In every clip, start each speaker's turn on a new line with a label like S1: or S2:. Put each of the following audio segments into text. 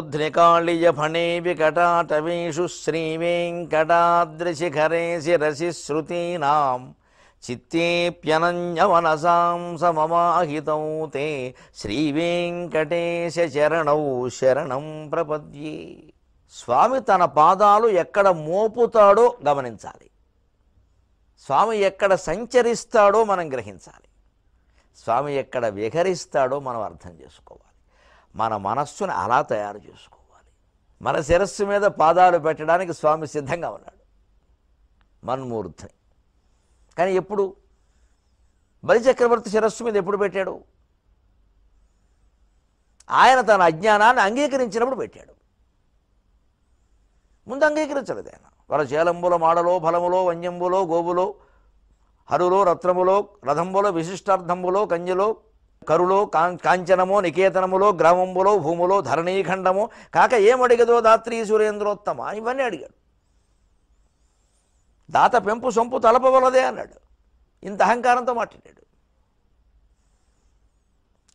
S1: మూర్ధ్నికాళియఫణే వికటాటవీషు శ్రీవేంకటాద్రిశిఖరే శిరసి శృతీనాం చిత్తేప్యనన్యమనసాం సమమాహితం తే శ్రీవేంకటేశ శరణం ప్రపద్యే. స్వామి తన పాదాలు ఎక్కడ మోపుతాడో గమనించాలి. స్వామి ఎక్కడ సంచరిస్తాడో మనం గ్రహించాలి. స్వామి ఎక్కడ విహరిస్తాడో మనం అర్థం చేసుకోవాలి. మన మనస్సును అలా తయారు చేసుకోవాలి. మన శిరస్సు మీద పాదాలు పెట్టడానికి స్వామి సిద్ధంగా ఉన్నాడు. మన్మూర్ధని కానీ ఎప్పుడు? బలిచక్రవర్తి శిరస్సు మీద ఎప్పుడు పెట్టాడు? ఆయన తన అజ్ఞానాన్ని అంగీకరించినప్పుడు పెట్టాడు. ముందు అంగీకరించలేదు ఆయన. వాళ్ళ చేలంబుల మాడలో ఫలములో వన్యంబులో గోవులో హరులో రత్నములో రథంబులో విశిష్టార్థంబులో కన్యలో కరులో కాం కాంచనమో నికేతనములో గ్రామంబులో భూములో ధరణీఖండము కాక ఏమడిగదో దాత్రి సురేంద్రోత్తమ ఇవన్నీ అడిగాడు. దాత పెంపు సొంపు తలపవలదే అన్నాడు. ఇంత అహంకారంతో మాట్లాడాడు.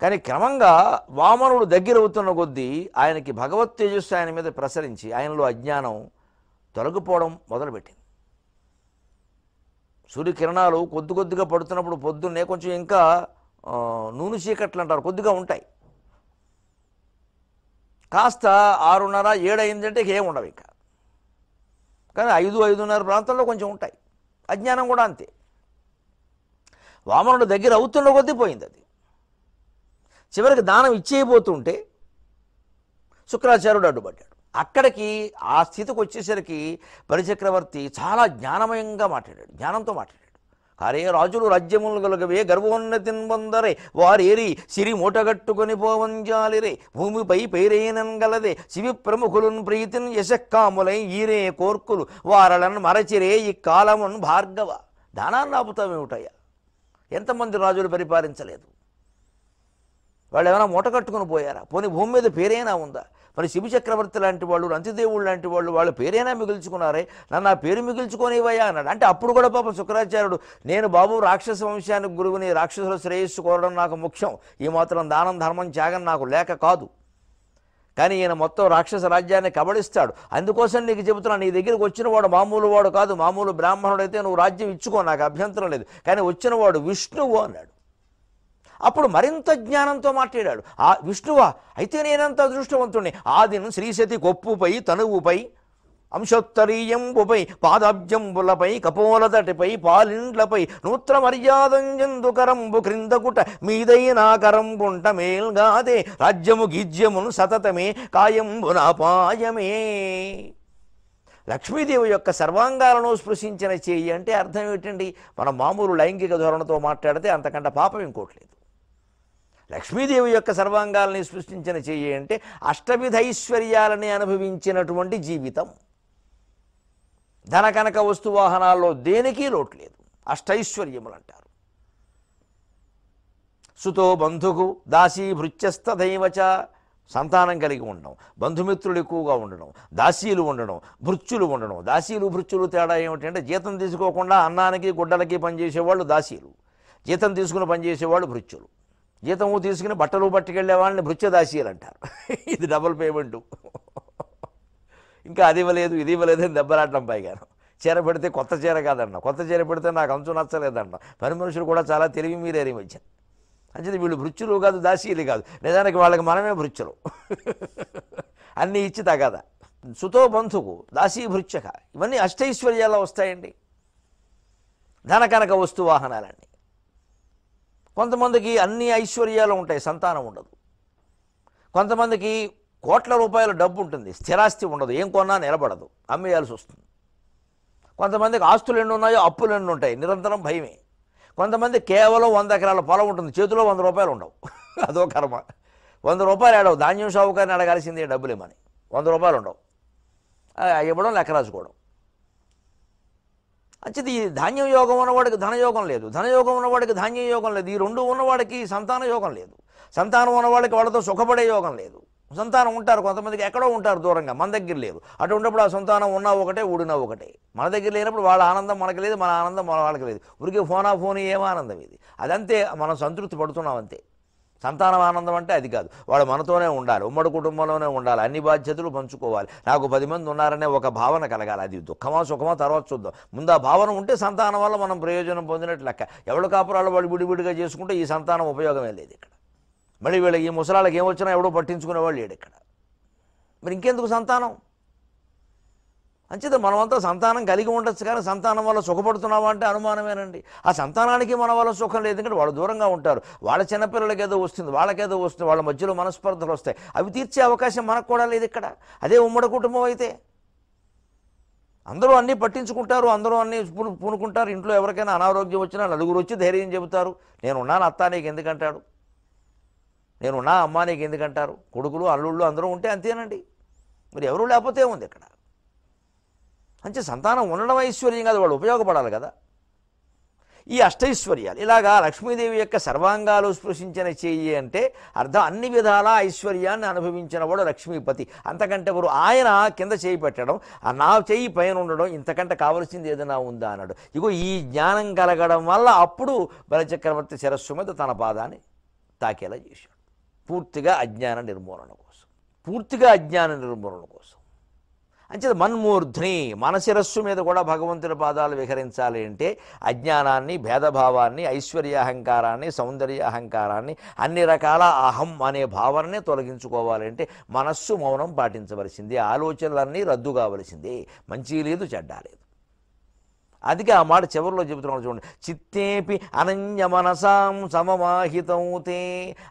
S1: కానీ క్రమంగా వామనుడు దగ్గర అవుతున్న కొద్దీ ఆయనకి భగవత్ తేజస్సు ఆయన మీద ప్రసరించి ఆయనలో అజ్ఞానం తొలగిపోవడం మొదలుపెట్టింది. సూర్యకిరణాలు కొద్ది కొద్దిగా పడుతున్నప్పుడు పొద్దున్నే కొంచెం ఇంకా నూనె చీకట్లు అంటారు కొద్దిగా ఉంటాయి. కాస్త ఆరున్నర ఏడైందంటే ఏమి ఉండవు ఇంకా. కానీ ఐదు ఐదున్నర ప్రాంతంలో కొంచెం ఉంటాయి. అజ్ఞానం కూడా అంతే. వామనుడు దగ్గర అవుతున్న కొద్దీ పోయింది అది. చివరికి దానం ఇచ్చేయబోతుంటే శుక్రాచార్యుడు అడ్డుపడ్డాడు. అక్కడికి ఆ స్థితికి వచ్చేసరికి బలిచక్రవర్తి చాలా జ్ఞానమయంగా మాట్లాడాడు జ్ఞానంతో మాట్లాడాడు. కారే రాజులు రాజ్యములు గలుగవే గర్వోన్నతిన్ పొందరే. వారేరి సిరి మూటగట్టుకొని పోవంజాలిరే. భూమిపై పైరేనన్ గలదే. శివి ప్రముఖులున్ ప్రీతిన్ యశక్కాములై ఈరే కోర్కులు. వారలను మరచిరే ఈ కాలమున్ భార్గవ. దానాన్ని ఆపుతామేమిటయ్యా ఎంతమంది రాజులు పరిపాలించలేదు? వాళ్ళు ఏమైనా మూట కట్టుకుని పోయారా? పోనీ భూమి మీద పేరైనా ఉందా? మరి శివ చక్రవర్తి లాంటి వాళ్ళు రంతిదేవుడు లాంటి వాళ్ళు వాళ్ళ పేరైనా మిగుల్చుకున్నారే? నన్ను ఆ పేరు మిగుల్చుకోనివయ్యా అన్నాడు. అంటే అప్పుడు కూడా పాప శుక్రాచార్యుడు నేను బాబు రాక్షస వంశానికి గురువుని రాక్షసుల శ్రేయస్సు కోరడం నాకు ముఖ్యం. ఈ మాత్రం దానం ధర్మం త్యాగం నాకు లేక కాదు. కానీ ఈయన మొత్తం రాక్షస రాజ్యాన్ని కబడిస్తాడు అందుకోసం నీకు చెబుతున్నా నీ దగ్గరికి వచ్చిన వాడు మామూలు వాడు కాదు. మామూలు బ్రాహ్మణుడైతే నువ్వు రాజ్యం ఇచ్చుకో నాకు అభ్యంతరం లేదు. కానీ వచ్చిన వాడు విష్ణువు అన్నాడు. అప్పుడు మరింత జ్ఞానంతో మాట్లాడాడు. ఆ విష్ణువా అయితే నేనంత అదృష్టవంతుణ్ణి. ఆదిను శ్రీశతి కొప్పుపై తనువుపై అంశోత్తరీయంబుపై పాదాబ్జంబులపై కపోలదటిపై పాలిండ్లపై నూత్ర మర్యాదంజందుకరంబు క్రిందకుట మీదైనా కరంబుంట మేల్గాదే రాజ్యము గీజ్యమును సతతమే కాయంబునాపాయమే లక్ష్మీదేవి యొక్క సర్వాంగాలను స్పృశించిన చేయి అంటే అర్థం ఏమిటండి మన మామూలు లైంగిక ధోరణితో మాట్లాడితే అంతకంటే పాపం ఇంకోటి లేదు. లక్ష్మీదేవి యొక్క సర్వాంగాలని సృష్టించిన చెయ్యి అంటే అష్టవిధ ఐశ్వర్యాలని అనుభవించినటువంటి జీవితం. ధన కనక వస్తు వాహనాల్లో దేనికి లోటు లేదు. అష్టైశ్వర్యములు అంటారు సుతో బంధుకు దాసీ భృత్యస్థ దైవచ సంతానం కలిగి ఉండడం బంధుమిత్రులు ఎక్కువగా ఉండడం దాసీలు ఉండడం భృత్యులు ఉండడం. దాసీలు భృత్యులు తేడా ఏమిటంటే జీతం తీసుకోకుండా అన్నానికి గుడ్డలకి పనిచేసేవాళ్ళు దాసీలు. జీతం తీసుకుని పనిచేసేవాళ్ళు భృత్యులు. జీతము తీసుకుని బట్టలు పట్టుకెళ్ళే వాళ్ళని భృత్యదాసీలు అంటారు. ఇది డబుల్ పేమెంటు ఇంకా అది ఇవ్వలేదు ఇది ఇవ్వలేదు అని దెబ్బలాడడం పైగాను. చీర పెడితే కొత్త చీర కాదన్న. కొత్త చీర పెడితే నాకు అంచు నచ్చలేదన్న. పని మనుషులు కూడా చాలా తెలివి మీరేరి మధ్య. అంచేది వీళ్ళు భృత్యులు కాదు దాసీలు కాదు. నిజానికి వాళ్ళకి మనమే భృత్యులు. అన్నీ ఇచ్చి తగదా. సుతో బంధుకు దాసీ భృత్యక. ఇవన్నీ అష్టైశ్వర్యాల్లో వస్తాయండి. ధన కనక వస్తు వాహనాలన్నీ. కొంతమందికి అన్ని ఐశ్వర్యాలు ఉంటాయి సంతానం ఉండదు. కొంతమందికి కోట్ల రూపాయల డబ్బు ఉంటుంది స్థిరాస్తి ఉండదు ఏం కొన్నా నిలబడదు అమ్మేయాల్సి వస్తుంది. కొంతమందికి ఆస్తులు ఎన్ని ఉన్నాయో అప్పులు ఎన్ని ఉంటాయి నిరంతరం భయమే. కొంతమంది కేవలం వంద ఎకరాల పొలం ఉంటుంది చేతిలో వంద రూపాయలు ఉండవు. అదో కర్మ. వంద రూపాయలు ఏడవు ధాన్యం షావుకారిని అడగాల్సిందే డబ్బులు వంద రూపాయలు ఉండవు. ఇవ్వడం లెక్క రాసుకోవడం అంచేది ఈ ధాన్యం యోగం ఉన్నవాడికి ధనయోగం లేదు. ధనయోగం ఉన్నవాడికి ధాన్యం యోగం లేదు. ఈ రెండు ఉన్నవాడికి సంతాన యోగం లేదు. సంతానం ఉన్నవాడికి వాళ్ళతో సుఖపడే యోగం లేదు. సంతానం ఉంటారు కొంతమందికి ఎక్కడో ఉంటారు దూరంగా మన దగ్గర లేదు. అటువంటిప్పుడు ఆ సంతానం ఉన్నా ఒకటే ఊడినా ఒకటే. మన దగ్గర లేనప్పుడు వాళ్ళ ఆనందం మనకి లేదు మన ఆనందం మన వాళ్ళకి లేదు. ఉరికి ఫోనా ఫోన్ ఏమో ఆనందం ఇది? అదంతే మనం సంతృప్తి పడుతున్నాం అంతే. సంతానం ఆనందం అంటే అది కాదు. వాడు మనతోనే ఉండాలి ఉమ్మడి కుటుంబంలోనే ఉండాలి అన్ని బాధ్యతలు పంచుకోవాలి. నాకు పది మంది ఉన్నారనే ఒక భావన కలగాలి. అది దుఃఖమా సుఖమా? తర్వాత చూద్దాం. ముందు ఆ భావన ఉంటే సంతానం వల్ల మనం ప్రయోజనం పొందినట్లు లెక్క. ఎవడు కాపురాలు వాడు విడివిడిగా చేసుకుంటే ఈ సంతానం ఉపయోగమే లేదు ఇక్కడ. మళ్ళీ వీళ్ళకి ఈ ముసలాళ్ళకి ఏమొచ్చినా ఎవడో పట్టించుకునేవాళ్ళు లేడు ఇక్కడ. మరి ఇంకెందుకు సంతానం? అంచేత మనమంతా సంతానం కలిగి ఉండొచ్చు కానీ సంతానం వల్ల సుఖపడుతున్నావా అంటే అనుమానమేనండి. ఆ సంతానానికి మన వల్ల సుఖం లేదు ఎందుకంటే వాళ్ళు దూరంగా ఉంటారు. వాళ్ళ చిన్నపిల్లలకి ఏదో వస్తుంది వాళ్ళకేదో వస్తుంది వాళ్ళ మధ్యలో మనస్పర్ధలు వస్తాయి. అవి తీర్చే అవకాశం మనకు కూడా లేదు ఇక్కడ. అదే ఉమ్మడి కుటుంబం అయితే. అందరూ అన్నీ పట్టించుకుంటారు అందరూ అన్నీ పూనుకుంటారు. ఇంట్లో ఎవరికైనా అనారోగ్యం వచ్చినా నలుగురు వచ్చి ధైర్యం చెబుతారు. నేనున్నాను అత్త నీకు ఎందుకంటాడు? నేనున్నా అమ్మ నీకు ఎందుకంటారు? కొడుకులు అల్లుళ్ళు అందరూ ఉంటే అంతేనండి. మరి ఎవరు లేకపోతే ఉంది ఇక్కడ? మంచి సంతానం ఉండడం ఐశ్వర్యం కాదు వాడు ఉపయోగపడాలి కదా. ఈ అష్టైశ్వర్యాలు ఇలాగా లక్ష్మీదేవి యొక్క సర్వాంగాలు స్పృశించిన చెయ్యి అంటే అర్థం అన్ని విధాల ఐశ్వర్యాన్ని అనుభవించిన వాడు లక్ష్మీపతి. అంతకంటే ఎవరు ఆయన కింద చేయి పెట్టడం ఆ నా చేయి పైన ఉండడం ఇంతకంటే కావలసింది ఏదైనా ఉందా అన్నాడు. ఇగో ఈ జ్ఞానం కలగడం వల్ల అప్పుడు బలచక్రవర్తి శిరస్సు మీద తన పాదాన్ని తాకేలా చేశాడు. పూర్తిగా అజ్ఞాన నిర్మూలన కోసం. పూర్తిగా అజ్ఞాన నిర్మూలన కోసం. అంచేత మన్మూర్ధ్ని మనశిరస్సు మీద కూడా భగవంతుడి పాదాలు విహరించాలి అంటే అజ్ఞానాన్ని భేదభావాన్ని ఐశ్వర్య అహంకారాన్ని సౌందర్య అహంకారాన్ని అన్ని రకాల అహం అనే భావననే తొలగించుకోవాలంటే మనస్సు మౌనం పాటించవలసింది ఆలోచనలన్నీ రద్దు కావలసింది. మంచి లేదు చెడ్డ లేదు. అందుకే ఆ మాట చివరిలో చెబుతున్నాడు చూడండి. చిత్తేపి అనన్య మనసాం సమమాహితం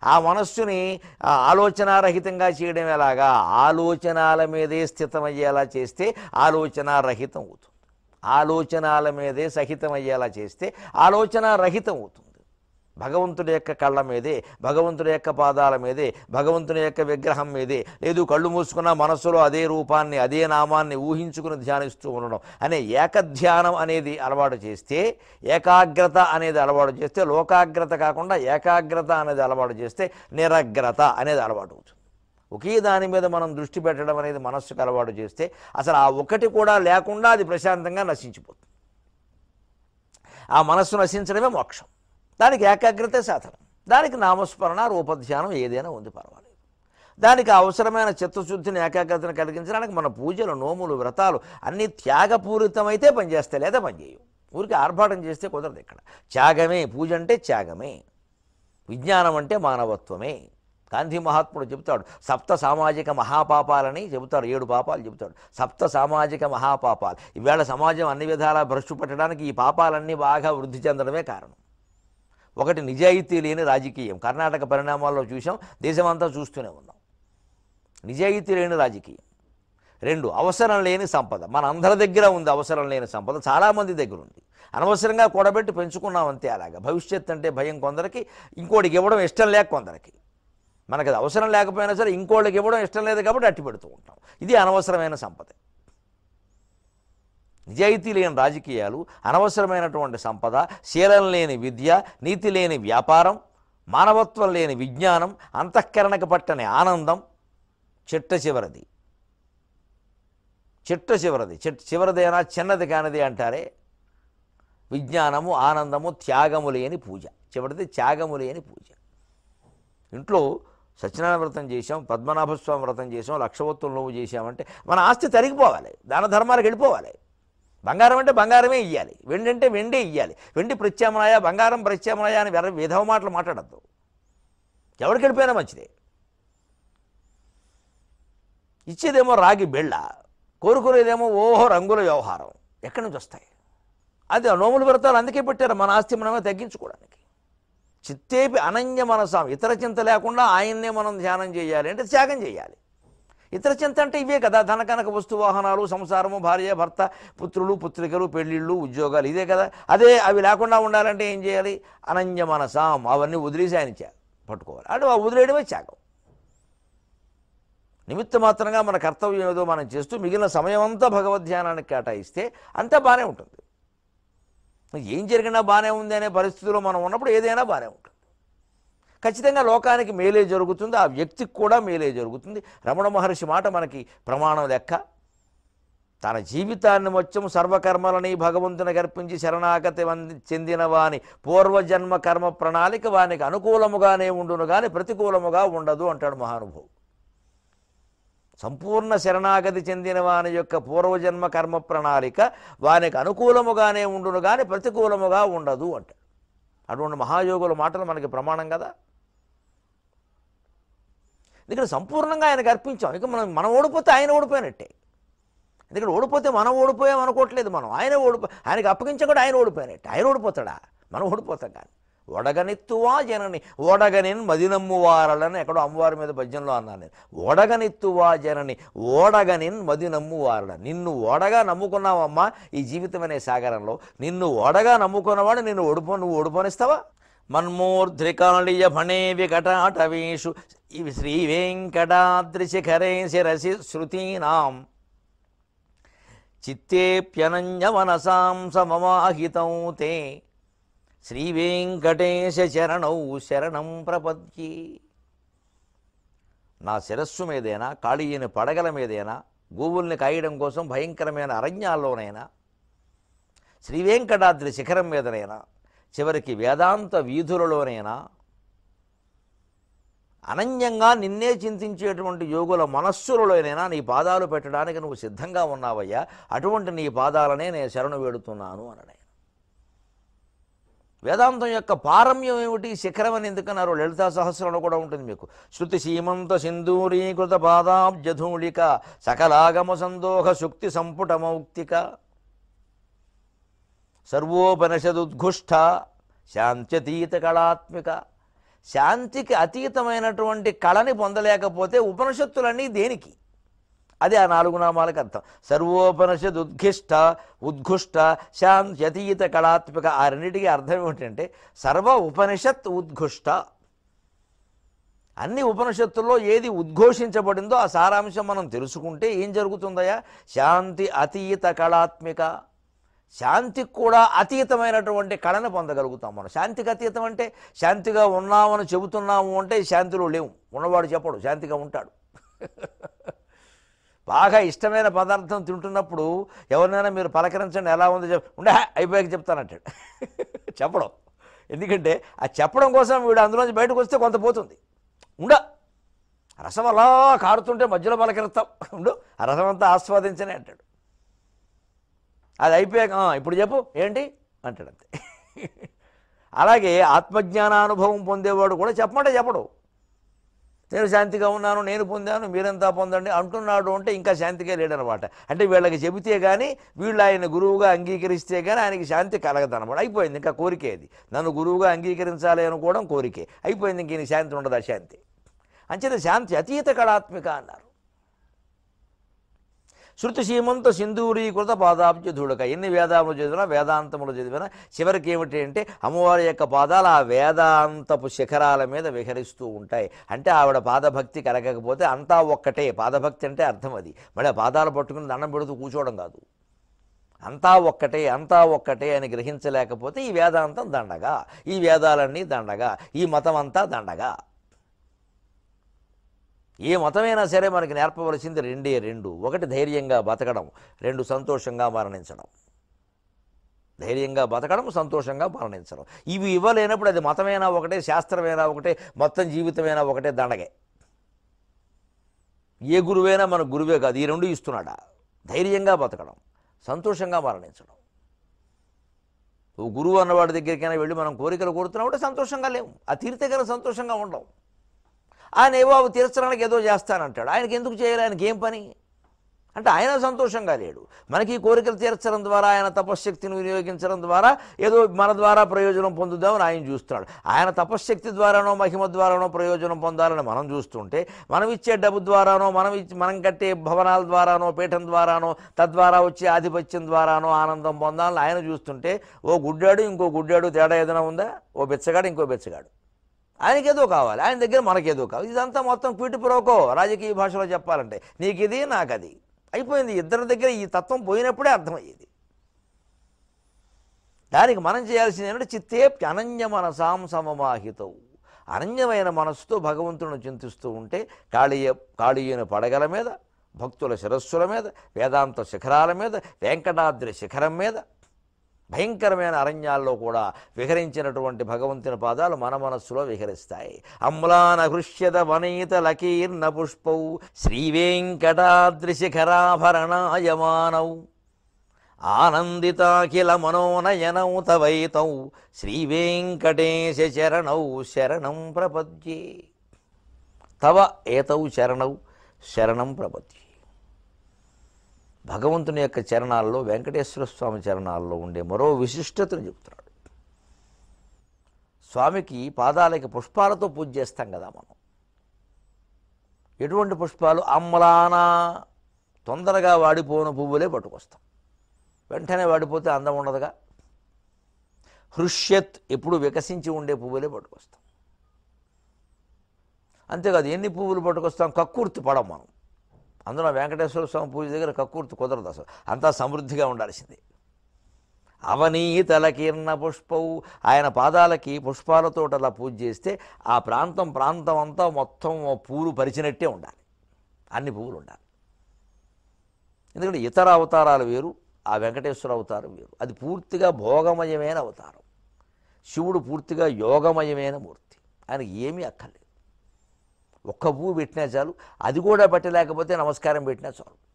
S1: ఆ మనస్సుని ఆలోచనారహితంగా చేయడం ఎలాగా? ఆలోచనాల మీదే స్థితమయ్యేలా చేస్తే ఆలోచనారహితం అవుతుంది. ఆలోచనాల మీదే సహితమయ్యేలా చేస్తే ఆలోచన రహితం అవుతుంది. భగవంతుడి యొక్క కళ్ళ మీదే భగవంతుడి యొక్క పాదాల మీదే భగవంతుని యొక్క విగ్రహం మీదే. లేదు కళ్ళు మూసుకున్న మనస్సులో అదే రూపాన్ని అదే నామాన్ని ఊహించుకుని ధ్యానిస్తూ ఉండడం అనే ఏకధ్యానం అనేది అలవాటు చేస్తే ఏకాగ్రత అనేది అలవాటు చేస్తే లోకాగ్రత కాకుండా ఏకాగ్రత అనేది అలవాటు చేస్తే నిరగ్రత అనేది అలవాటు అవుతుంది. ఒకే దాని మీద మనం దృష్టి పెట్టడం అనేది మనస్సుకు అలవాటు చేస్తే అసలు ఆ ఒకటి కూడా లేకుండా అది ప్రశాంతంగా నశించిపోతుంది. ఆ మనస్సు నశించడమే మోక్షం. దానికి ఏకాగ్రతే సాధనం. దానికి నామస్మరణ రూపధ్యానం ఏదైనా ఉంది పర్వాలేదు. దానికి అవసరమైన చిత్తశుద్ధిని ఏకాగ్రతను కలిగించడానికి మన పూజలు నోములు వ్రతాలు అన్నీ త్యాగపూరితమైతే పనిచేస్తాయి లేదా పనిచేయవు ఊరికి ఆర్భాటం చేస్తే కుదరదు ఇక్కడ. త్యాగమే పూజ అంటే త్యాగమే. విజ్ఞానం అంటే మానవత్వమే. గాంధీ మహాత్ముడు చెబుతాడు సప్త సామాజిక మహాపాపాలని చెబుతాడు ఏడు పాపాలు చెబుతాడు. సప్త సామాజిక మహాపాపాలు. ఈవేళ సమాజం అన్ని విధాలా భ్రష్టు పెట్టడానికి ఈ పాపాలన్నీ బాగా వృద్ధి చెందడమే కారణం. ఒకటి నిజాయితీ లేని రాజకీయం. కర్ణాటక పరిణామాల్లో చూసాం దేశమంతా చూస్తూనే ఉన్నాం. నిజాయితీ లేని రాజకీయం. రెండు అవసరం లేని సంపద. మన అందరి దగ్గర ఉంది అవసరం లేని సంపద. చాలామంది దగ్గర ఉంది. అనవసరంగా కూడబెట్టి పెంచుకున్నాం అంతే అలాగా. భవిష్యత్ అంటే భయం కొందరికి ఇంకోటికి ఇవ్వడం ఇష్టం లేక కొందరికి. మనకు అది అవసరం లేకపోయినా సరే ఇంకోళ్ళకి ఇవ్వడం ఇష్టం లేదు కాబట్టి అట్టి పెడుతూ ఉంటాం. ఇది అనవసరమైన సంపద. నిజాయితీ లేని రాజకీయాలు అనవసరమైనటువంటి సంపద శీలం లేని విద్య నీతి లేని వ్యాపారం మానవత్వం లేని విజ్ఞానం అంతఃకరణకు పట్టని ఆనందం చిట్ట చివరిది. చిట్ట చివరిది. చిట్ట చివరిదైనా చిన్నది కానిది అంటారే? విజ్ఞానము ఆనందము త్యాగము లేని పూజ. చివరిది త్యాగము లేని పూజ. ఇంట్లో సత్యనారాయణ వ్రతం చేసాం పద్మనాభస్వామి వ్రతం చేసాం లక్షవత్తులు నువ్వు చేసామంటే మన ఆస్తి తరిగిపోవాలి. దాన ధర్మాలకు వెళ్ళిపోవాలి. బంగారం అంటే బంగారమే ఇవ్వాలి వెండి అంటే వెండే ఇవ్వాలి వెండి ప్రత్యామ్నాయ బంగారం ప్రత్యామ్నాయ అని వెర విధవ మాటలు మాట్లాడద్దు. ఎవరికి వెళ్ళిపోయినా మంచిదే. ఇచ్చేదేమో రాగి బిళ్ళ కోరుకునేదేమో ఓహో రంగుల వ్యవహారం. ఎక్కడి నుంచి వస్తాయి? అది ఆ నోములు వ్రతాలు అందుకే పెట్టారు మన ఆస్తి మనమే తగ్గించుకోవడానికి. చిత్తేపి అనన్య మనసాం. ఇతర చింత లేకుండా ఆయన్నే మనం ధ్యానం చేయాలి అంటే త్యాగం చేయాలి. ఇతర చింత అంటే ఇవే కదా. ధన కనక వస్తు వాహనాలు సంసారము భార్య భర్త పుత్రులు పుత్రికలు పెళ్ళిళ్ళు ఉద్యోగాలు ఇదే కదా. అదే అవి లేకుండా ఉండాలంటే ఏం చేయాలి? అనన్య మనసాం. అవన్నీ వదిలేసి ఆయన పట్టుకోవాలి. అంటే ఆ వదిలేయడమే త్యాగం. నిమిత్త మాత్రంగా మన కర్తవ్యం ఏదో మనం చేస్తూ మిగిలిన సమయం అంతా భగవద్ధ్యానానికి కేటాయిస్తే అంతా బాగానే ఉంటుంది. ఏం జరిగినా బాగానే ఉంది అనే పరిస్థితిలో మనం ఉన్నప్పుడు ఏదైనా బాగానే ఉంటుంది. ఖచ్చితంగా లోకానికి మేలే జరుగుతుంది ఆ వ్యక్తికి కూడా మేలే జరుగుతుంది. రమణ మహర్షి మాట మనకి ప్రమాణం లెక్క. తన జీవితాన్ని మొత్తం సర్వకర్మలని భగవంతుని గర్పించి శరణాగతి చెందిన వాని పూర్వజన్మ కర్మ ప్రణాళిక వానికి అనుకూలముగానే ఉండును కానీ ప్రతికూలముగా ఉండదు అంటాడు మహానుభావు సంపూర్ణ శరణాగతి చెందిన వాని యొక్క పూర్వజన్మ కర్మ ప్రణాళిక వానికి అనుకూలముగానే ఉండును కానీ ప్రతికూలముగా ఉండదు అంటాడు. అటువంటి మహాయోగుల మాటలు మనకి ప్రమాణం కదా. ఎందుకంటే సంపూర్ణంగా ఆయనకు అర్పించాం. ఇక మనం మనం ఓడిపోతే ఆయన ఓడిపోయినట్టే. ఎందుకంటే ఓడిపోతే మనం ఓడిపోయాం అనుకోవట్లేదు మనం. ఆయన ఓడిపో ఆయనకి అప్పగించకుండా ఆయన ఓడిపోయినట్టు. ఆయన ఓడిపోతాడా? మనం ఓడిపోతాం కానీ. ఒడగనెత్తువా జనని? ఓడగనిన్ మదినమ్మువారలని ఎక్కడో అమ్మవారి మీద పద్యంలో అన్నాను నేను. ఓడగనెత్తువా జనని? ఓడగనిన్ మదినమ్మువారల నిన్ను ఓడగా నమ్ముకున్నావమ్మా ఈ జీవితం అనే సాగరంలో. నిన్ను ఓడగా నమ్ముకున్నవాడు నిన్ను ఓడిపో నువ్వు ఓడిపోనిస్తావా? మన్మూర్ధ్రికాళీయఫణే వికటాటవీషు ఇవి శ్రీ శిరసి శృతీనాం. చిత్తేప్యనంజమనసాం సమవాహితం తే. శ్రీవేంకటేశ చరణౌ శరణం ప్రపద్యి. నా శిరస్సు మీదైనా? కాళీయని పడగల మీదైనా? గూవుల్ని కాయడం కోసం భయంకరమైన అరణ్యాల్లోనైనా? శ్రీవేంకటాద్రి శిఖరం మీదనైనా? చివరికి వేదాంత వీధులలోనైనా అనన్యంగా నిన్నే చింతించేటువంటి యోగుల మనస్సులలోనైనా నీ పాదాలు పెట్టడానికి నువ్వు సిద్ధంగా ఉన్నావయ్యా. అటువంటి నీ పాదాలనే నేను శరణు వేడుతున్నాను అన్నాడు వేదాంతం యొక్క పారమ్యం ఏమిటి? శిఖరం అని ఎందుకన్నారు? లలితా సహస్రంలో కూడా ఉంటుంది మీకు. శృతి సీమంత సింధూరీకృత పాదాబ్జధూళిక సకలాగమ సందోహ శుక్తి సంపుటమౌక్తిక సర్వోపనిషదుద్ఘుష్ట శాంత్యతీత కళాత్మిక శాంతికి అతీతమైనటువంటి కళని పొందలేకపోతే ఉపనిషత్తులన్నీ దేనికి? అది ఆ నాలుగు నామాలకు అర్థం. సర్వోపనిషద్ ఉద్ఘిష్ట ఉద్ఘుష్ట శాంత్యతీత కళాత్మిక ఆ రెండింటికి అర్థం ఏమిటంటే సర్వ ఉపనిషత్ ఉద్ఘుష్ట. అన్ని ఉపనిషత్తుల్లో ఏది ఉద్ఘోషించబడిందో ఆ సారాంశం మనం తెలుసుకుంటే ఏం జరుగుతుందయా శాంతి అతీత కళాత్మిక శాంతికి కూడా అతీతమైనటువంటి కళను పొందగలుగుతాం మనం. శాంతికి అతీతం అంటే శాంతిగా ఉన్నామని చెబుతున్నాము అంటే శాంతిలో లేవు. ఉన్నవాడు చెప్పడు శాంతిగా ఉంటాడు. బాగా ఇష్టమైన పదార్థం తింటున్నప్పుడు ఎవరినైనా మీరు పలకరించండి ఎలా ఉందో చెప్ ఉండే అయిపోయాక చెప్తానంటాడు చెప్పడం. ఎందుకంటే ఆ చెప్పడం కోసం వీడు అందులోంచి బయటకు వస్తే కొంత పోతుంది. ఉండ. రసం అలా కారుతుంటే మధ్యలో పలకరిస్తాం. ఉండు. ఆ రసం అంతా ఆస్వాదించనే అంటాడు. అది అయిపోయాక ఇప్పుడు చెప్పు ఏంటి? అంటాడు అంతే. అలాగే ఆత్మజ్ఞానానుభవం పొందేవాడు కూడా చెప్పమంటే చెప్పడు. నేను శాంతిగా ఉన్నాను నేను పొందాను మీరంతా పొందండి అంటున్నాడు అంటే ఇంకా శాంతిగా లేడనమాట. అంటే వీళ్ళకి చెబితే కానీ వీళ్ళు ఆయన గురువుగా అంగీకరిస్తే కానీ ఆయనకి శాంతి కలగదనమాట. అయిపోయింది ఇంకా కోరికే అది. నన్ను గురువుగా అంగీకరించాలి అనుకోవడం కోరికే. అయిపోయింది ఇంక శాంతి ఉండదు? శాంతి. అంచేత శాంతి అతీత కళాత్మిక అన్నారు. శృతి సీమంత సింధూరీకృత పాదాబ్జ ఎన్ని వేదాములు చదివినా వేదాంతములు చదివినా చివరికి ఏమిటి అంటే అమ్మవారి యొక్క పాదాలు ఆ వేదాంతపు శిఖరాల మీద విహరిస్తూ ఉంటాయి. అంటే ఆవిడ పాదభక్తి కలగకపోతే అంతా ఒక్కటే. పాదభక్తి అంటే అర్థం అది. మళ్ళీ పాదాలు పట్టుకుని దండం పెడుతూ కూర్చోవడం కాదు. అంతా ఒక్కటే అంతా ఒక్కటే అని గ్రహించలేకపోతే ఈ వేదాంతం దండగా. ఈ వేదాలన్నీ దండగా. ఈ మతం అంతా దండగా. ఏ మతమైనా సరే మనకి నేర్పవలసింది రెండే రెండు. ఒకటి ధైర్యంగా బతకడం రెండు సంతోషంగా మరణించడం. ధైర్యంగా బతకడం సంతోషంగా మరణించడం. ఇవి ఇవ్వలేనప్పుడు అది మతమైనా ఒకటే శాస్త్రమైనా ఒకటే మొత్తం జీవితమైనా ఒకటే దండగే. ఏ గురువైనా మన గురువే కాదు. ఈ రెండు ఇస్తున్నాడా? ధైర్యంగా బతకడం సంతోషంగా మరణించడం. ఓ గురువు అన్నవాడి దగ్గరికైనా వెళ్ళి మనం కోరికలు కోరుతున్నామంటే సంతోషంగా లేవు ఆ తీరితే కనుక సంతోషంగా ఉండవు. ఆయన ఏవో తీర్చడానికి ఏదో చేస్తానంటాడు. ఆయనకి ఎందుకు చేయాలి? ఆయనకి ఏం పని? అంటే ఆయన సంతోషంగా లేడు. మనకి ఈ కోరికలు తీర్చడం ద్వారా ఆయన తపశ్శక్తిని వినియోగించడం ద్వారా ఏదో మన ద్వారా ప్రయోజనం పొందుదామని ఆయన చూస్తున్నాడు ఆయన తపశ్శక్తి ద్వారానో మహిమ ద్వారానో ప్రయోజనం పొందాలని మనం చూస్తుంటే మనం ఇచ్చే డబ్బు ద్వారానో మనం ఇచ్చి మనం కట్టే భవనాల ద్వారానో పీఠం ద్వారానో తద్వారా వచ్చే ఆధిపత్యం ద్వారానో ఆనందం పొందాలని ఆయన చూస్తుంటే ఓ గుడ్డాడు ఇంకో గుడ్డాడు తేడా ఏదైనా ఉందా? ఓ బెచ్చగాడు ఇంకో బెచ్చగాడు. ఆయనకేదో కావాలి ఆయన దగ్గర మనకేదో కావాలి. ఇదంతా మొత్తం పీటు పురోకో రాజకీయ భాషలో చెప్పాలంటే నీకు ఇది నాకు అది అయిపోయింది. ఇద్దరి దగ్గర ఈ తత్వం పోయినప్పుడే అర్థమయ్యేది. దానికి మనం చేయాల్సింది ఏంటంటే చిత్తే అనన్య మనసాం సమమాహితవు అనన్యమైన మనస్సుతో భగవంతుని చింతిస్తూ ఉంటే కాళీయ కాళీయున పడగల మీద భక్తుల శిరస్సుల మీద వేదాంత శిఖరాల మీద వెంకటాద్రి శిఖరం మీద భయంకరమైన అరణ్యాల్లో కూడా విహరించినటువంటి భగవంతుని పాదాలు మన మనస్సులో విహరిస్తాయి. అమ్లాన హృష్యత వనీత లకీర్ణ పుష్పౌ శ్రీ శిఖరాభరణాయమానౌ ఆనందితాఖిల మనోనయనౌ తవైతౌ శ్రీవేంకటేశ శరణౌ శరణం ప్రపద్యే. తవ ఏతౌ శరణౌ శరణం ప్రపద్యే. భగవంతుని యొక్క చరణాల్లో వెంకటేశ్వర స్వామి చరణాల్లో ఉండే మరో విశిష్టతను చెబుతున్నాడు స్వామికి పాదాలకి పుష్పాలతో పూజ చేస్తాం కదా మనం. ఎటువంటి పుష్పాలు? అమ్మలానా తొందరగా వాడిపోని పువ్వులే పట్టుకొస్తాం. వెంటనే వాడిపోతే అందం ఉండదుగా? హృష్యత్ ఎప్పుడు వికసించి ఉండే పువ్వులే పట్టుకొస్తాం. అంతేకాదు ఎన్ని పువ్వులు పట్టుకొస్తాం? కక్కుర్తి పడం మనం. అందులో వెంకటేశ్వర స్వామి పూజ దగ్గర కక్కుర్తి కుదరదు అసలు. అంతా సమృద్ధిగా ఉండాల్సింది. అవనీతలకీర్ణ పుష్పవు. ఆయన పాదాలకి పుష్పాలతో అలా పూజ చేస్తే ఆ ప్రాంతం ప్రాంతం అంతా మొత్తం పూలు పరిచినట్టే ఉండాలి. అన్ని పువ్వులు ఉండాలి. ఎందుకంటే ఇతర అవతారాలు వేరు ఆ వెంకటేశ్వర అవతారం వేరు. అది పూర్తిగా భోగమయమైన అవతారం. శివుడు పూర్తిగా యోగమయమైన మూర్తి. ఆయనకి ఏమీ అక్కర్లేదు. ఒక్క పువ్వు పెట్టినా చాలు. అది కూడా పెట్టలేకపోతే నమస్కారం పెట్టినా చాలు.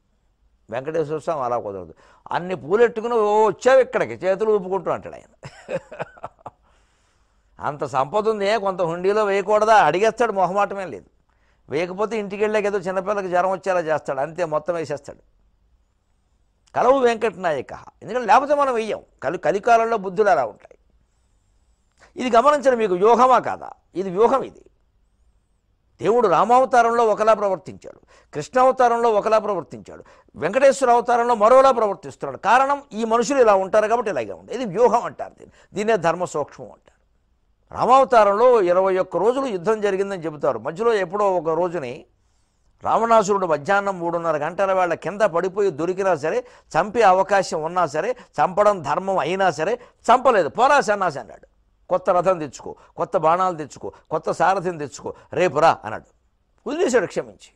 S1: వెంకటేశ్వర స్వామి అలా కుదరదు. అన్ని పూలెట్టుకుని ఓ వచ్చావు ఇక్కడికి చేతులు ఊపుకుంటూ అంటాడు ఆయన. అంత సంపద ఉంది కొంత హుండీలో వేయకూడదా? అడిగేస్తాడు మొహమాటమే లేదు. వేయకపోతే ఇంటికి వెళ్ళాక ఏదో చిన్నపిల్లకి జ్వరం వచ్చేలా చేస్తాడు అంతే మొత్తం వేసేస్తాడు. కలవు వెంకటనాయక. ఎందుకంటే లేకపోతే మనం వెయ్యం. కలి కలికాలంలో బుద్ధులు అలా ఉంటాయి. ఇది గమనించడం మీకు వ్యూహమా కాదా? ఇది వ్యూహం ఇది. దేవుడు రామావతారంలో ఒకలా ప్రవర్తించాడు. కృష్ణావతారంలో ఒకలా ప్రవర్తించాడు. వెంకటేశ్వర అవతారంలో మరోలా ప్రవర్తిస్తున్నాడు. కారణం ఈ మనుషులు ఇలా ఉంటారు కాబట్టి ఇలాగే ఉంటాయి ఇది వ్యూహం అంటారు దీన్ని. దీన్నే ధర్మ సూక్ష్మం అంటారు. రామావతారంలో ఇరవై ఒక్క రోజులు యుద్ధం జరిగిందని చెబుతారు. మధ్యలో ఎప్పుడో ఒక రోజుని రావణాసురుడు మధ్యాహ్నం మూడున్నర గంటల వేళ కింద పడిపోయి దొరికినా సరే చంపే అవకాశం ఉన్నా సరే చంపడం ధర్మం అయినా సరే చంపలేదు. పోరా సన్నాసి అన్నాడు. కొత్త రథం తెచ్చుకో కొత్త బాణాలు తెచ్చుకో కొత్త సారథిని తెచ్చుకో రేపురా అన్నాడు. వదిలేశాడు క్షమించి.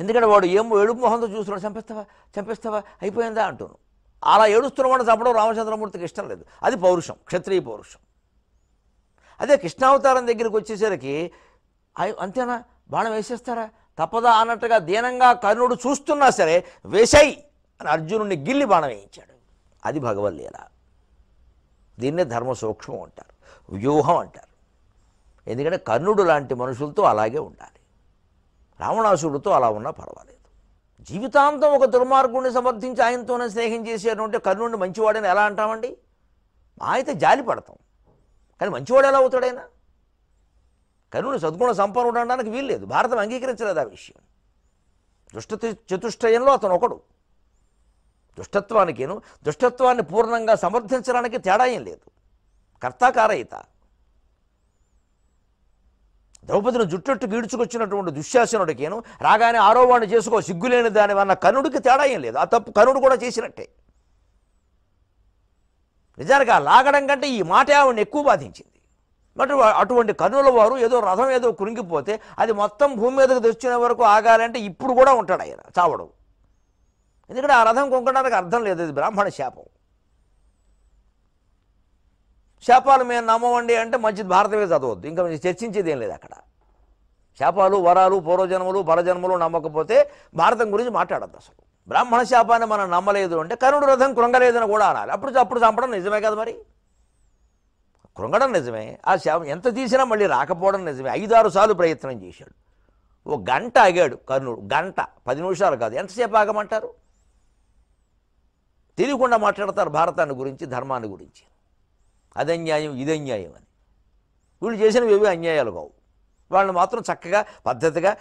S1: ఎందుకంటే వాడు ఏం ఏడుపు మొహంతో చూస్తున్నాడు చంపేస్తావా చంపేస్తావా అయిపోయిందా అంటున్నాను అలా ఏడుస్తున్నవాడు చంపడం రామచంద్రమూర్తికి ఇష్టం లేదు. అది పౌరుషం క్షత్రియ పౌరుషం. అదే కృష్ణావతారం దగ్గరికి వచ్చేసరికి అంతేనా? బాణం వేసేస్తారా? తప్పదా అన్నట్టుగా దీనంగా కర్ణుడు చూస్తున్నా సరే వేసాయి అని అర్జునుడిని గిల్లి బాణం వేయించాడు. అది భగవల్లీల. దీన్నే ధర్మ సూక్ష్మం అంటారు. వ్యూహం అంటారు. ఎందుకంటే కర్ణుడు లాంటి మనుషులతో అలాగే ఉండాలి. రావణాసుడితో అలా ఉన్నా పర్వాలేదు. జీవితాంతం ఒక దుర్మార్గుడిని సమర్థించి ఆయనతోనే స్నేహం చేసేటువంటి కర్ణుడిని మంచివాడని ఎలా అంటామండి? మా అయితే జాలి పడతాం. కానీ మంచివాడు ఎలా అవుతాడైనా? కర్ణుడు సద్గుణ సంపన్నుడు అనడానికి వీల్లేదు. భారతం అంగీకరించలేదు ఆ విషయం. దుష్ట చతుష్టయంలో అతను ఒకడు దుష్టత్వానికేను దుష్టత్వాన్ని పూర్ణంగా సమర్థించడానికి తేడా ఏం లేదు. కర్తాకారయిత ద్రౌపదిని జుట్టట్టు గీడ్చుకొచ్చినటువంటి దుశ్శాసనుడికేను రాగానే ఆరోపణ చేసుకో సిగ్గులేని దాని కనుడికి తేడా ఏం లేదు. ఆ తప్పు కనుడు కూడా చేసినట్టే. నిజానికి ఆ లాగడం కంటే ఈ మాట ఆవిడని ఎక్కువ బాధించింది. మరి అటువంటి కర్ణుల వారు ఏదో రథం ఏదో కురింగిపోతే అది మొత్తం భూమి మీదకి తెచ్చిన వరకు ఆగాలంటే ఇప్పుడు కూడా ఉంటాడు ఆయన చావడం. ఎందుకంటే ఆ రథం కొంకడానికి అర్థం లేదు అది బ్రాహ్మణ శాపం. శాపాలు మేము నమ్మవండి అంటే మంచిది భారతమే చదవద్దు ఇంకా చర్చించేది ఏం లేదు అక్కడ. శాపాలు వరాలు పూర్వజన్మలు పరజన్మలు నమ్మకపోతే భారతం గురించి మాట్లాడద్దు అసలు. బ్రాహ్మణ శాపాన్ని మనం నమ్మలేదు అంటే కరుణుడు రథం కృంగలేదని కూడా అనాలి. అప్పుడు అప్పుడు చంపడం నిజమే కదా మరి? కృంగడం నిజమే. ఆ శాపం ఎంత తీసినా మళ్ళీ రాకపోవడం నిజమే. ఐదారు సార్లు ప్రయత్నం చేశాడు. ఓ గంట ఆగాడు కర్ణుడు. గంట పది నిమిషాలు కాదు. ఎంతసేపు ఆగమంటారు? తెలియకుండా మాట్లాడతారు భారతాన్ని గురించి ధర్మాన్ని గురించి. అదన్యాయం ఇదన్యాయం అని. వీళ్ళు చేసినవి ఏవి అన్యాయాలు కావు. వాళ్ళని మాత్రం చక్కగా పద్ధతిగా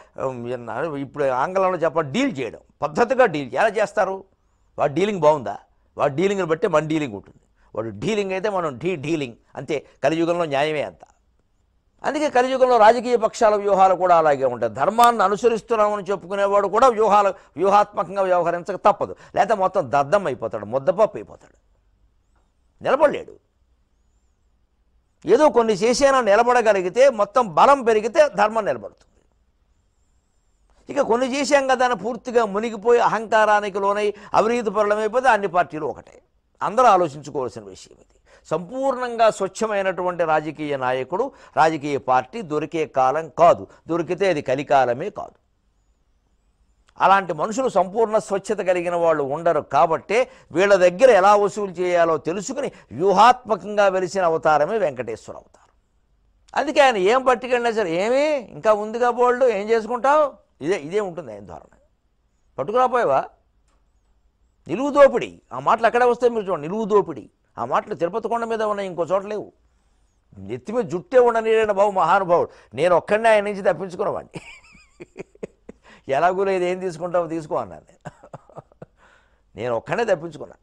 S1: ఇప్పుడు ఆంగ్లంలో చెప్ప డీల్ చేయడం. పద్ధతిగా డీల్ ఎలా చేస్తారు? వాడి డీలింగ్ బాగుందా? వాడి డీలింగ్ని బట్టి మన డీలింగ్ ఉంటుంది. వాడు డీలింగ్ అయితే మనం డీ డీలింగ్. అంతే. కలియుగంలో న్యాయమే అంతా. అందుకే కలియుగంలో రాజకీయ పక్షాల వ్యూహాలు కూడా అలాగే ఉంటాయి. ధర్మాన్ని అనుసరిస్తున్నామని చెప్పుకునేవాడు కూడా వ్యూహాలు వ్యూహాత్మకంగా వ్యవహరించక తప్పదు. లేకపోతే మొత్తం దద్దం అయిపోతాడు ముద్దపప్పు అయిపోతాడు. నిలబడలేడు. ఏదో కొన్ని చేసేనా నిలబడగలిగితే మొత్తం బలం పెరిగితే ధర్మం నిలబడుతుంది. ఇక కొన్ని చేశాం కదా పూర్తిగా మునిగిపోయి అహంకారానికి లోనై అవినీతి పరులమైపోతే అన్ని పార్టీలు ఒకటే. అందరూ ఆలోచించుకోవాల్సిన విషయం ఇది. సంపూర్ణంగా స్వచ్ఛమైనటువంటి రాజకీయ నాయకుడు రాజకీయ పార్టీ దొరికే కాలం కాదు. దొరికితే అది కలికాలమే కాదు. అలాంటి మనుషులు సంపూర్ణ స్వచ్ఛత కలిగిన వాళ్ళు ఉండరు. కాబట్టే వీళ్ళ దగ్గర ఎలా వసూలు చేయాలో తెలుసుకుని వ్యూహాత్మకంగా వెలిసిన అవతారమే వెంకటేశ్వర అవతారం. అందుకే ఆయన ఏం పట్టుకెళ్ళినా సరే ఏమి? ఇంకా ఉందిగా బోల్డ్ ఏం చేసుకుంటావు? ఇదే ఇదే ఉంటుంది ఆయన ధోరణ. పట్టుకురాపోయావా? నిలువు దోపిడి. ఆ మాటలు అక్కడే వస్తే మీరు చూడండి. నిలువు దోపిడి. ఆ మాటలు తిరుపతి కొండ మీద ఉన్న ఇంకో చోట లేవు. నెత్తి మీద జుట్టే ఉండని బాబు మహానుభావుడు. నేను ఒక్కడినే ఆయన నుంచి తప్పించుకున్నవాడిని ఎలాగూ లేదు ఏం తీసుకుంటావు తీసుకో అన్నాను నేను. నేను ఒక్కడే తప్పించుకున్నా.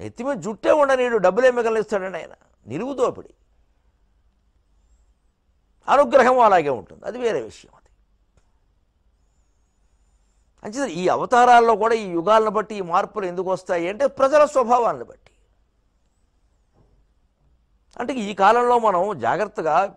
S1: ఎత్తి మీద జుట్టే ఉండనీడు డబ్బులే మిగలిస్తాడండి ఆయన. నిలుగుదోపిడి అనుగ్రహం అలాగే ఉంటుంది అది వేరే విషయం. అంచేత ఈ అవతారాల్లో కూడా ఈ యుగాలను బట్టి ఈ మార్పులు ఎందుకు వస్తాయి అంటే ప్రజల స్వభావాలను బట్టి. అంటే ఈ కాలంలో మనం జాగ్రత్తగా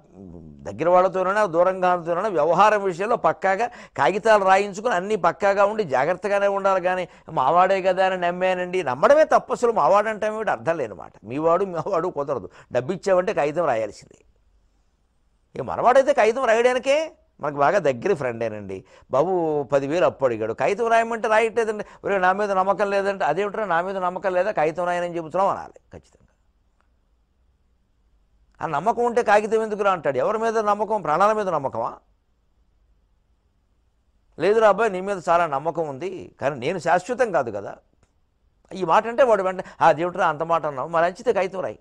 S1: దగ్గర వాళ్ళతోనైనా దూరంగాతోనైనా వ్యవహారం విషయంలో పక్కాగా కాగితాలు రాయించుకుని అన్నీ పక్కాగా ఉండి జాగ్రత్తగానే ఉండాలి. కానీ మావాడే కదా అని నమ్మానండి. నమ్మడమే తప్పు. అసలు మావాడంటే ఏమిటి? అర్థం లేనమాట మీవాడు మీవాడు కుదరదు. డబ్బు ఇచ్చావంటే కాగితం రాయాల్సిందే. ఇక మనవాడైతే కాగితం రాయడానికే మనకు బాగా దగ్గర ఫ్రెండేనండి బాబు పదివేలు అప్పు అడిగాడు. కాగితం రాయమంటే రాయట్లేదండి. ఒరే నా మీద నమ్మకం లేదంటే అదేమిటో నా మీద నమ్మకం లేదా? కాగితం రాయనని చెబుతున్నాం అనాలి ఖచ్చితంగా. ఆ నమ్మకం ఉంటే కాగితం ఎందుకురా? అంటాడు. ఎవరి మీద నమ్మకం? ప్రాణాల మీద నమ్మకమా? లేదురా అబ్బాయి నీ మీద చాలా నమ్మకం ఉంది. కానీ నేను శాశ్వతం కాదు కదా. ఈ మాట అంటే వాడు వెంటనే ఆ దేవుడు అంత మాట అన్నావు. మరి అంచితే కాగితం రాయి.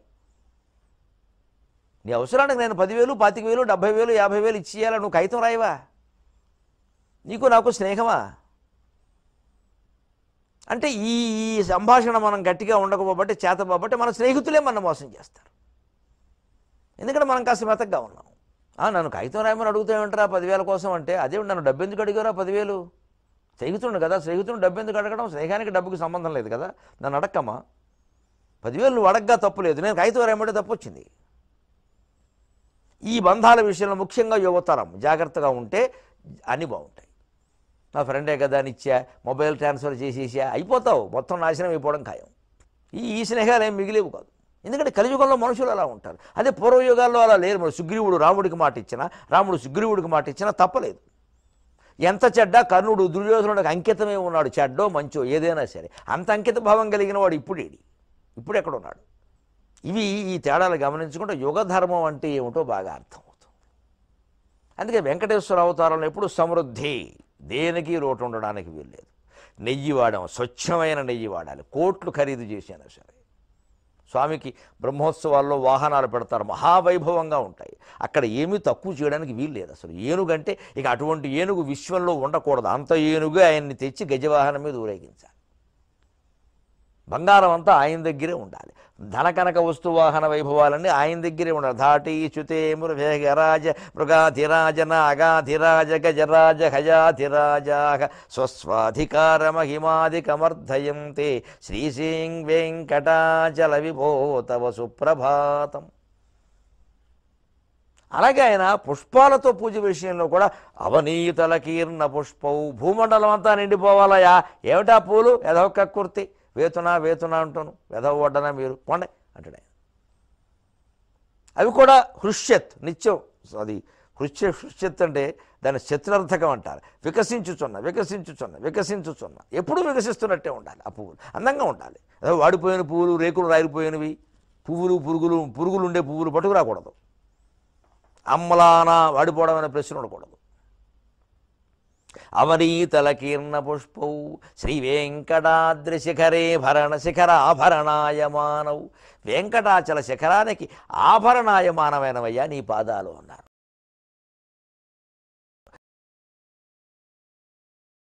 S1: నీ అవసరానికి నేను పదివేలు పాతిక వేలు డెబ్భై వేలు యాభై వేలు ఇచ్చేయాలా? నువ్వు కాగితం రాయవా? నీకు నాకు స్నేహమా? అంటే ఈ సంభాషణ మనం గట్టిగా ఉండకపోబట్టి చేతపోబట్టి మన స్నేహితులే మన మోసం చేస్తారు. ఎందుకంటే మనం కాస్త మెతగ్గా ఉన్నాం. నన్ను కాగితం రాయమని అడుగుతామంటారా పదివేల కోసం అంటే? అదే నన్ను డబ్బు ఎందుకు అడిగారా పదివేలు? స్నేహితుడు కదా స్నేహితుడు డబ్బు ఎందుకు అడగడం స్నేహానికి డబ్బుకి సంబంధం లేదు కదా? నన్ను అడక్కమ్మా. పదివేలు నువ్వు అడగ్గా తప్పు లేదు. నేను కాగితం రాయమంటే తప్పు వచ్చింది. ఈ బంధాల విషయంలో ముఖ్యంగా యువతరం జాగ్రత్తగా ఉంటే అన్నీ బాగుంటాయి. నా ఫ్రెండే కదా అని ఇచ్చా మొబైల్ ట్రాన్స్ఫర్ చేసేసా అయిపోతావు. మొత్తం నాశనం అయిపోవడం ఖాయం. ఈ ఈ స్నేహాలు ఏం మిగిలేవు కాదు. ఎందుకంటే కలియుగంలో మనుషులు అలా ఉంటారు. అదే పూర్వయుగాల్లో అలా లేరు మరి. సుగ్రీవుడు రాముడికి మాట ఇచ్చినా రాముడు సుగ్రీవుడికి మాట ఇచ్చినా తప్పలేదు. ఎంత చెడ్డ కర్ణుడు దుర్యోధనుడికి అంకితమే ఉన్నాడు. చెడ్డో మంచో ఏదైనా సరే. అంత అంకిత భావం కలిగిన వాడు ఇప్పుడేడి. ఇప్పుడు ఎక్కడ ఉన్నాడు ఇవి ఈ తేడాలు గమనించుకుంటే యుగ ధర్మం అంటే ఏమిటో బాగా అర్థమవుతుంది. అందుకే వెంకటేశ్వర అవతారంలో ఎప్పుడు సమృద్ధి దేనికి లోటు ఉండడానికి వీల్లేదు. నెయ్యి వాడడం స్వచ్ఛమైన నెయ్యి వాడాలి. కోట్లు ఖరీదు చేసినా సరే. స్వామికి బ్రహ్మోత్సవాల్లో వాహనాలు పెడతారు మహావైభవంగా ఉంటాయి. అక్కడ ఏమీ తక్కువ చేయడానికి వీలు లేదు అసలు ఏనుగంటే ఇక అటువంటి ఏనుగు విశ్వంలో ఉండకూడదు. అంత ఏనుగు ఆయన్ని తెచ్చి గజవాహనం మీద ఊరేగించాలి. బంగారం అంతా ఆయన దగ్గరే ఉండాలి. ధన కనక వస్తు వాహన వైభవాలన్నీ ఆయన దగ్గరే ఉండాలి. ధాటి చ్యుతే మృగరాజ మృగాధిరాజ నాగాధిరాజ గజరాజ హయాధిరాజాహ స్వస్వాధికార మహిమాధికమర్ధయంతే శ్రీశీం వెంకటాచల విభోతవ సుప్రభాతం. అలాగే ఆయన పుష్పాలతో పూజ విషయంలో కూడా అవనీతల కీర్ణ పుష్పౌ భూమండలం అంతా నిండిపోవాలయా ఏమిటా పూలు? ఎదో ఒక కుర్తి. వేతునా వేతునా అంటాను. ఎదవ వడ్డనా మీరు? పోండి అంటాడు ఆయన. అవి కూడా హృష్యత్ నిత్యం. అది హృష్య హృష్యత్ అంటే దాని శత్రర్థకం అంటారు. వికసించుచున్న వికసించుచున్న వికసించుచున్న. ఎప్పుడూ వికసిస్తున్నట్టే ఉండాలి ఆ పువ్వులు. అందంగా ఉండాలి. ఏదో వాడిపోయిన పువ్వులు రేకులు రాయిపోయినవి పువ్వులు పురుగులు పురుగులు ఉండే పువ్వులు పట్టుకురాకూడదు. అమ్మలానా వాడిపోవడం అనే ప్రశ్న ఉండకూడదు. అవనీతల కీర్ణ పుష్పౌ శ్రీ వెంకటాద్రి శిఖరే భరణ శిఖరాభరణాయమానవు వెంకటాచల శిఖరానికి ఆభరణాయమానమైనవయ్యా నీ పాదాలు అన్నారు.